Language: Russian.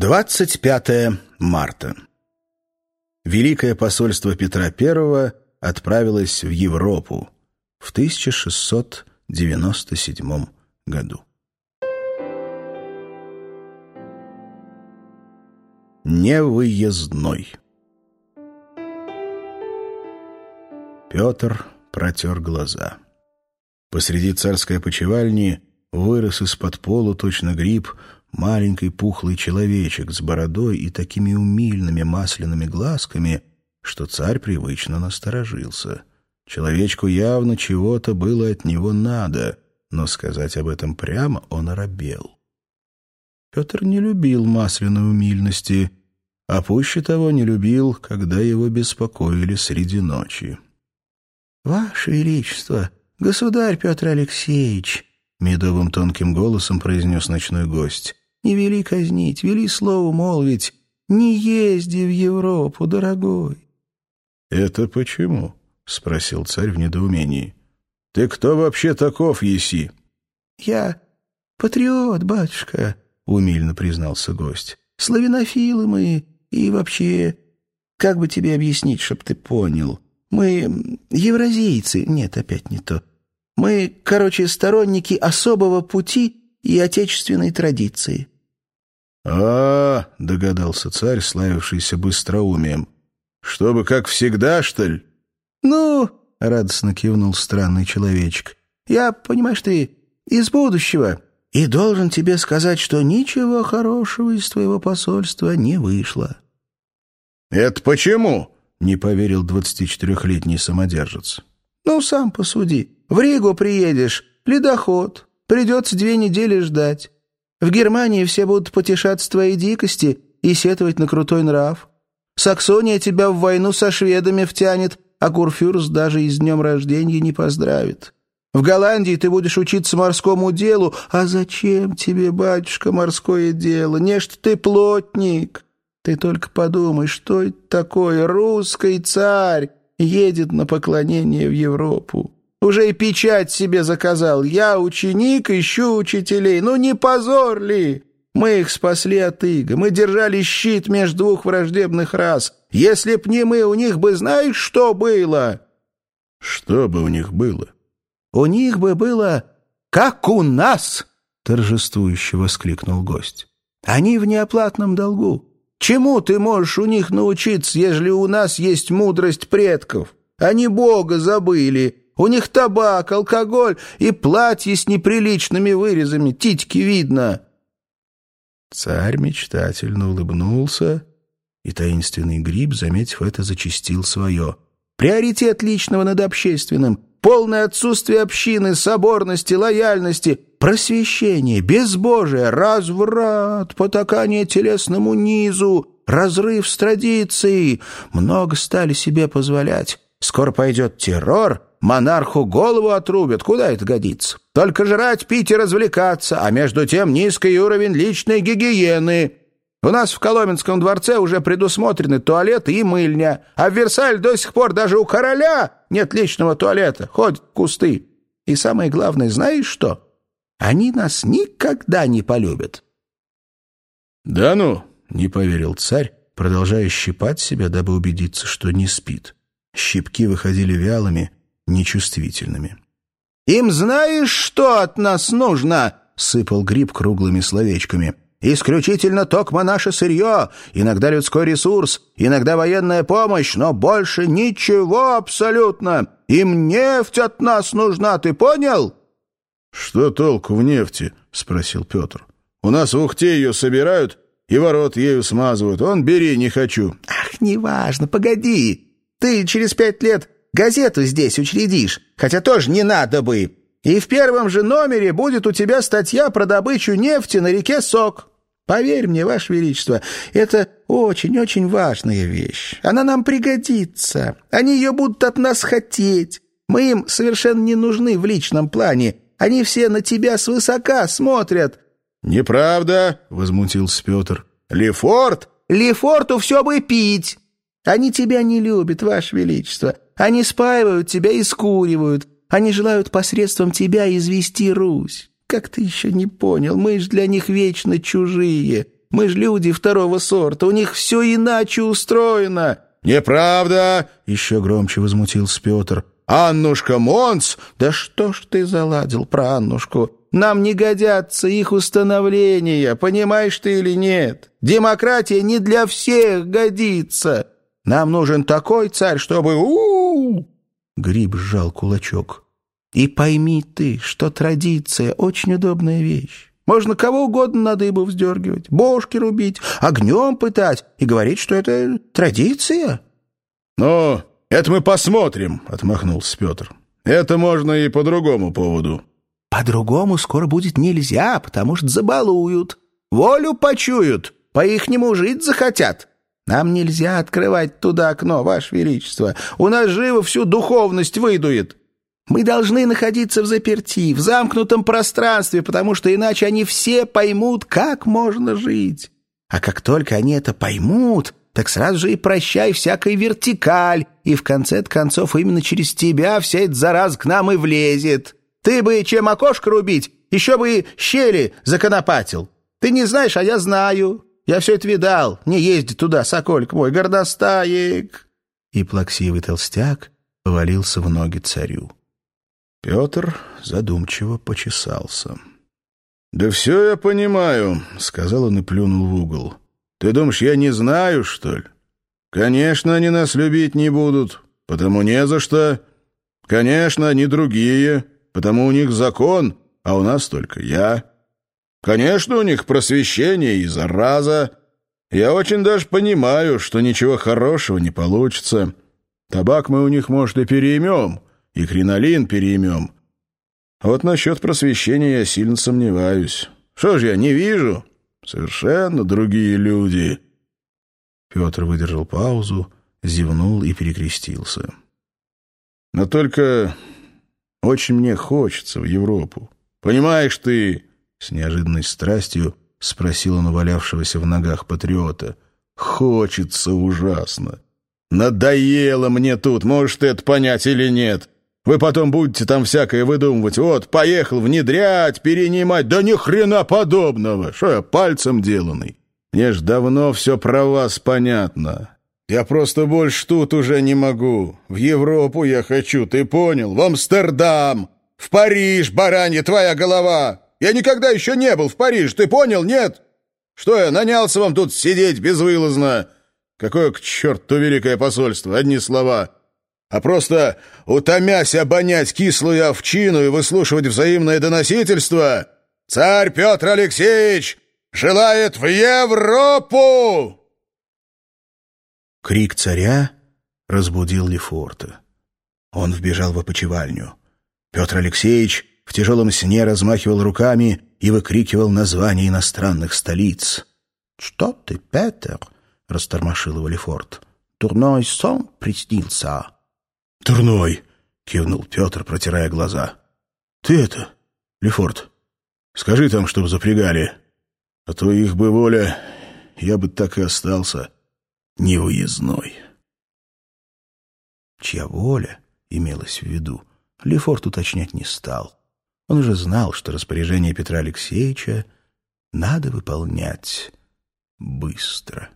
25 марта. Великое посольство Петра I отправилось в Европу в 1697 году. Невыездной Петр протер глаза. Посреди царской опочивальни вырос из-под полу точно гриб маленький пухлый человечек с бородой и такими умильными масляными глазками, что царь привычно насторожился. Человечку явно чего-то было от него надо, но сказать об этом прямо он оробел. Петр не любил масляной умильности, а пуще того не любил, когда его беспокоили среди ночи. — Ваше Величество, государь Петр Алексеевич! — медовым тонким голосом произнес ночной гость. Не вели казнить, вели слово молвить. Не езди в Европу, дорогой. — Это почему? — спросил царь в недоумении. — Ты кто вообще таков, еси? — Я патриот, батюшка, — умильно признался гость. — Славянофилы мы и вообще... Как бы тебе объяснить, чтоб ты понял? Мы евразийцы... Нет, опять не то. Мы, короче, сторонники особого пути и отечественной традиции. — А, — догадался царь, славившийся быстроумием, — чтобы как всегда, что ли? — Ну, — радостно кивнул странный человечек, — я, понимаешь ты, из будущего, и должен тебе сказать, что ничего хорошего из твоего посольства не вышло. — Это почему? — не поверил двадцатичетырехлетний самодержец. — Ну, сам посуди. В Ригу приедешь, ледоход, Придется две недели ждать. В Германии все будут потешаться твоей дикости и сетовать на крутой нрав. Саксония тебя в войну со шведами втянет, а Курфюрст даже и с днем рождения не поздравит. В Голландии ты будешь учиться морскому делу. А зачем тебе, батюшка, морское дело? Не что ты плотник. Ты только подумай, что это такое? Русский царь едет на поклонение в Европу. Уже и печать себе заказал. Я ученик, ищу учителей. Ну не позор ли? Мы их спасли от иго. Мы держали щит между двух враждебных рас. Если б не мы, у них бы знаешь, что было? Что бы у них было? У них бы было, как у нас, торжествующе воскликнул гость. Они в неоплатном долгу. Чему ты можешь у них научиться, ежели у нас есть мудрость предков? Они Бога забыли, у них табак, алкоголь и платье с неприличными вырезами, титьки видно». Царь мечтательно улыбнулся, и таинственный гриб, заметив это, зачистил свое. «Приоритет личного над общественным, полное отсутствие общины, соборности, лояльности, просвещение, безбожие, разврат, потакание телесному низу, разрыв с традицией. Много стали себе позволять. Скоро пойдет террор, монарху голову отрубят. Куда это годится? Только жрать, пить и развлекаться, а между тем низкий уровень личной гигиены. У нас в Коломенском дворце уже предусмотрены туалеты и мыльня, а в Версаль до сих пор даже у короля нет личного туалета, ходят кусты. И самое главное, знаешь что? Они нас никогда не полюбят. — Да ну, — не поверил царь, продолжая щипать себя, дабы убедиться, что не спит. Щипки выходили вялыми, нечувствительными. «Им знаешь, что от нас нужно?» — сыпал гриб круглыми словечками. «Исключительно токмо наше сырье, иногда людской ресурс, иногда военная помощь, но больше ничего абсолютно. Им нефть от нас нужна, ты понял?» «Что толку в нефти?» — спросил Петр. «У нас в Ухте ее собирают и ворот ею смазывают. Он бери, не хочу». «Ах, неважно, погоди. Ты через пять лет газету здесь учредишь, хотя тоже не надо бы. И в первом же номере будет у тебя статья про добычу нефти на реке Сок. Поверь мне, Ваше Величество, это очень-очень важная вещь. Она нам пригодится. Они ее будут от нас хотеть. Мы им совершенно не нужны в личном плане. Они все на тебя свысока смотрят». «Неправда», — возмутился Петр. «Лефорт?» «Лефорту все бы пить. Они тебя не любят, Ваше Величество. Они спаивают тебя и скуривают. Они желают посредством тебя извести Русь. Как ты еще не понял, мы ж для них вечно чужие. Мы ж люди второго сорта, у них все иначе устроено». «Неправда!» — еще громче возмутился Петр. «Аннушка Монс!» «Да что ж ты заладил про Аннушку? Нам не годятся их установления, понимаешь ты или нет? Демократия не для всех годится. Нам нужен такой царь, чтобы... у, -у, -у Гриб сжал кулачок. И пойми ты, что традиция — очень удобная вещь. Можно кого угодно на дыбу вздергивать, бошки рубить, огнем пытать и говорить, что это традиция. «Ну, это мы посмотрим», — отмахнулся Петр. «Это можно и по другому поводу». «По-другому скоро будет нельзя, потому что забалуют. Волю почуют, по-ихнему жить захотят. Нам нельзя открывать туда окно, Ваше Величество. У нас живо всю духовность выдует. Мы должны находиться в заперти, в замкнутом пространстве, потому что иначе они все поймут, как можно жить. А как только они это поймут, так сразу же и прощай всякой вертикаль, и в конце концов именно через тебя вся эта зараза к нам и влезет. Ты бы, чем окошко рубить, еще бы и щели законопатил. Ты не знаешь, а я знаю. Я все это видал. Не езди туда, сокольк мой, горностаек. И плаксивый толстяк повалился в ноги царю. Петр задумчиво почесался. «Да все я понимаю», — сказал он и плюнул в угол. «Ты думаешь, я не знаю, что ли? Конечно, они нас любить не будут, потому не за что. Конечно, они другие, потому у них закон, а у нас только я. Конечно, у них просвещение и зараза. Я очень даже понимаю, что ничего хорошего не получится. Табак мы у них, может, и переймем» и кринолин переймем. А вот насчет просвещения я сильно сомневаюсь. Что ж я, не вижу? Совершенно другие люди». Петр выдержал паузу, зевнул и перекрестился. «Но только очень мне хочется в Европу. Понимаешь ты?» С неожиданной страстью спросил он увалявшегося в ногах патриота. «Хочется ужасно. Надоело мне тут, можешь ты это понять или нет. Вы потом будете там всякое выдумывать. Вот, поехал внедрять, перенимать. Да ни хрена подобного. Что я пальцем деланный? Мне ж давно все про вас понятно. Я просто больше тут уже не могу. В Европу я хочу, ты понял? В Амстердам, в Париж, баранья твоя голова. Я никогда еще не был в Париж, ты понял, нет? Что я, нанялся вам тут сидеть безвылазно? Какое к черту великое посольство, одни слова а просто утомясь обонять кислую овчину и выслушивать взаимное доносительство, царь Петр Алексеевич желает в Европу!» Крик царя разбудил Лефорта. Он вбежал в опочивальню. Петр Алексеевич в тяжелом сне размахивал руками и выкрикивал названия иностранных столиц. «Что ты, Петр?» — растормошил его Лефорт. «Турной сон приснился». «Турной!» — кивнул Петр, протирая глаза. «Ты это, Лефорт, скажи там, чтоб запрягали. А то их бы воля, я бы так и остался невыездной». Чья воля имелась в виду, Лефорт уточнять не стал. Он уже знал, что распоряжение Петра Алексеевича надо выполнять быстро.